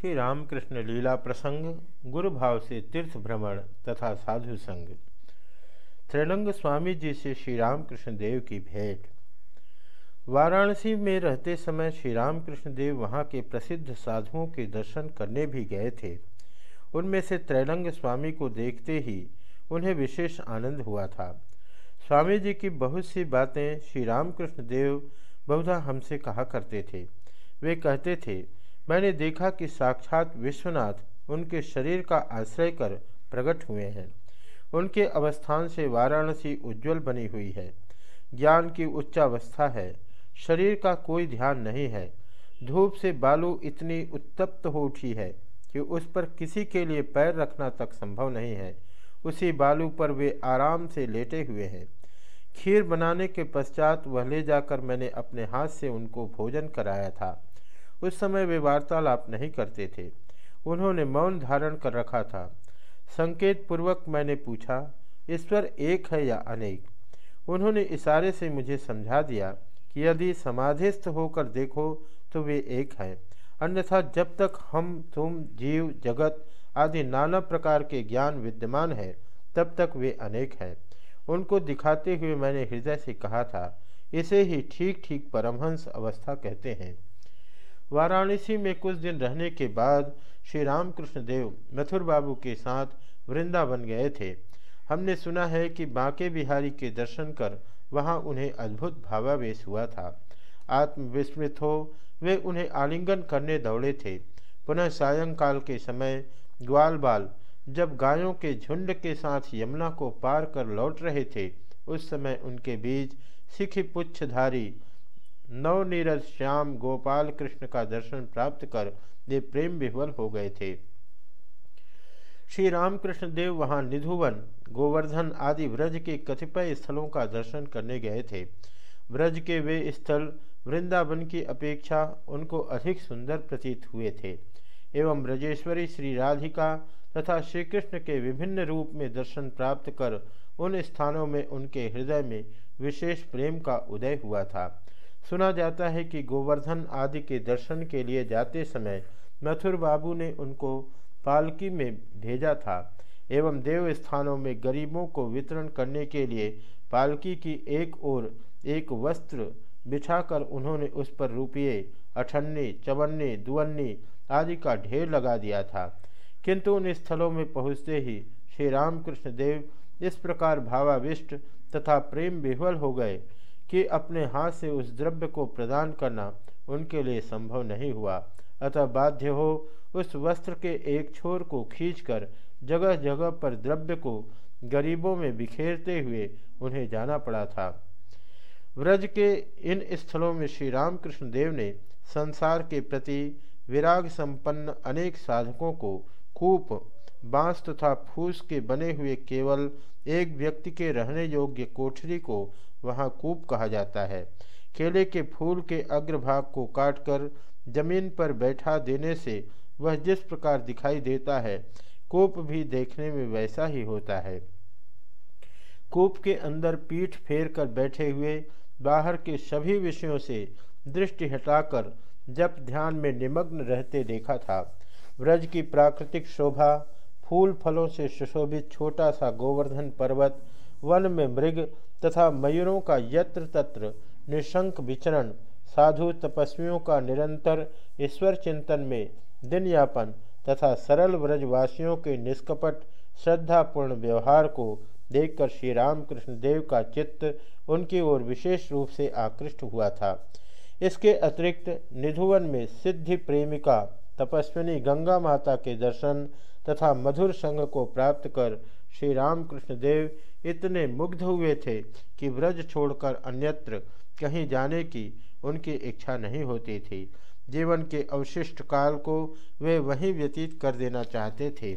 श्री रामकृष्ण लीला प्रसंग गुरु भाव से तीर्थ भ्रमण तथा साधु संग। त्रिलंग स्वामी जी से श्री रामकृष्ण देव की भेंट। वाराणसी में रहते समय श्री रामकृष्ण देव वहाँ के प्रसिद्ध साधुओं के दर्शन करने भी गए थे। उनमें से त्रैलंग स्वामी को देखते ही उन्हें विशेष आनंद हुआ था। स्वामी जी की बहुत सी बातें श्री रामकृष्ण देव बहुधा हमसे कहा करते थे। वे कहते थे मैंने देखा कि साक्षात विश्वनाथ उनके शरीर का आश्रय कर प्रकट हुए हैं। उनके अवस्थान से वाराणसी उज्जवल बनी हुई है। ज्ञान की उच्चावस्था है। शरीर का कोई ध्यान नहीं है। धूप से बालू इतनी उत्तप्त हो उठी है कि उस पर किसी के लिए पैर रखना तक संभव नहीं है। उसी बालू पर वे आराम से लेटे हुए हैं। खीर बनाने के पश्चात वह ले जाकर मैंने अपने हाथ से उनको भोजन कराया था। उस समय वे वार्तालाप नहीं करते थे। उन्होंने मौन धारण कर रखा था। संकेत पूर्वक मैंने पूछा, ईश्वर एक है या अनेक? उन्होंने इशारे से मुझे समझा दिया कि यदि समाधिस्थ होकर देखो तो वे एक हैं। अन्यथा जब तक हम, तुम, जीव, जगत आदि नाना प्रकार के ज्ञान विद्यमान है, तब तक वे अनेक हैं। उनको दिखाते हुए मैंने हृदय से कहा था, इसे ही ठीक ठीक परमहंस अवस्था कहते हैं। वाराणसी में कुछ दिन रहने के बाद श्री रामकृष्ण देव मथुर बाबू के साथ वृंदावन गए थे। हमने सुना है कि बांके बिहारी के दर्शन कर वहाँ उन्हें अद्भुत भावावेश हुआ था। आत्मविस्मृत हो, वे उन्हें आलिंगन करने दौड़े थे। पुनः सायंकाल के समय ग्वाल बाल जब गायों के झुंड के साथ यमुना को पार कर लौट रहे थे, उस समय उनके बीच सिखी पुच्छधारी नवनीरज श्याम गोपाल कृष्ण का दर्शन प्राप्त कर वे प्रेम विह्वल हो गए थे। श्री रामकृष्ण देव वहाँ निधुवन, गोवर्धन आदि व्रज के कतिपय स्थलों का दर्शन करने गए थे। व्रज के वे स्थल वृंदावन की अपेक्षा उनको अधिक सुंदर प्रतीत हुए थे। एवं ब्रजेश्वरी श्री राधिका तथा श्री कृष्ण के विभिन्न रूप में दर्शन प्राप्त कर उन स्थानों में उनके हृदय में विशेष प्रेम का उदय हुआ था। सुना जाता है कि गोवर्धन आदि के दर्शन के लिए जाते समय मथुर बाबू ने उनको पालकी में भेजा था एवं देव स्थानों में गरीबों को वितरण करने के लिए पालकी की एक ओर एक वस्त्र बिछाकर उन्होंने उस पर रुपये, अठन्ने, चवन्ने, दुवन्नी आदि का ढेर लगा दिया था। किंतु उन स्थलों में पहुँचते ही श्री रामकृष्ण देव इस प्रकार भावाविष्ट तथा प्रेम विह्वल हो गए कि अपने हाथ से उस द्रव्य को प्रदान करना उनके लिए संभव नहीं हुआ। अतः बाध्य हो उस वस्त्र के एक छोर को खींचकर जगह जगह पर द्रव्य को गरीबों में बिखेरते हुए उन्हें जाना पड़ा था। व्रज के इन स्थलों में श्री रामकृष्ण देव ने संसार के प्रति विराग संपन्न अनेक साधकों को कूप बाँस तथा फूस के बने हुए केवल एक व्यक्ति के रहने योग्य कोठरी को वहाँ कूप कहा जाता है। केले के फूल के अग्रभाग को काटकर ज़मीन पर बैठा देने से वह जिस प्रकार दिखाई देता है, कूप भी देखने में वैसा ही होता है। कूप के अंदर पीठ फेर कर बैठे हुए बाहर के सभी विषयों से दृष्टि हटाकर जब ध्यान में निमग्न रहते देखा था। व्रज की प्राकृतिक शोभा फूल फलों से सुशोभित छोटा सा गोवर्धन पर्वत, वन में मृग तथा मयूरों का यत्र तत्र निशंक विचरण, साधु तपस्वियों का निरंतर ईश्वर चिंतन में दिन यापन तथा सरल व्रजवासियों के निष्कपट, श्रद्धापूर्ण व्यवहार को देखकर श्री रामकृष्ण देव का चित्त उनकी ओर विशेष रूप से आकृष्ट हुआ था। इसके अतिरिक्त निधुवन में सिद्धि प्रेमिका, तपस्विनी गंगा माता के दर्शन तथा मधुर संग को प्राप्त कर श्री रामकृष्ण देव इतने मुग्ध हुए थे कि व्रज छोड़कर अन्यत्र कहीं जाने की उनकी इच्छा नहीं होती थी। जीवन के अवशिष्ट काल को वे वहीं व्यतीत कर देना चाहते थे।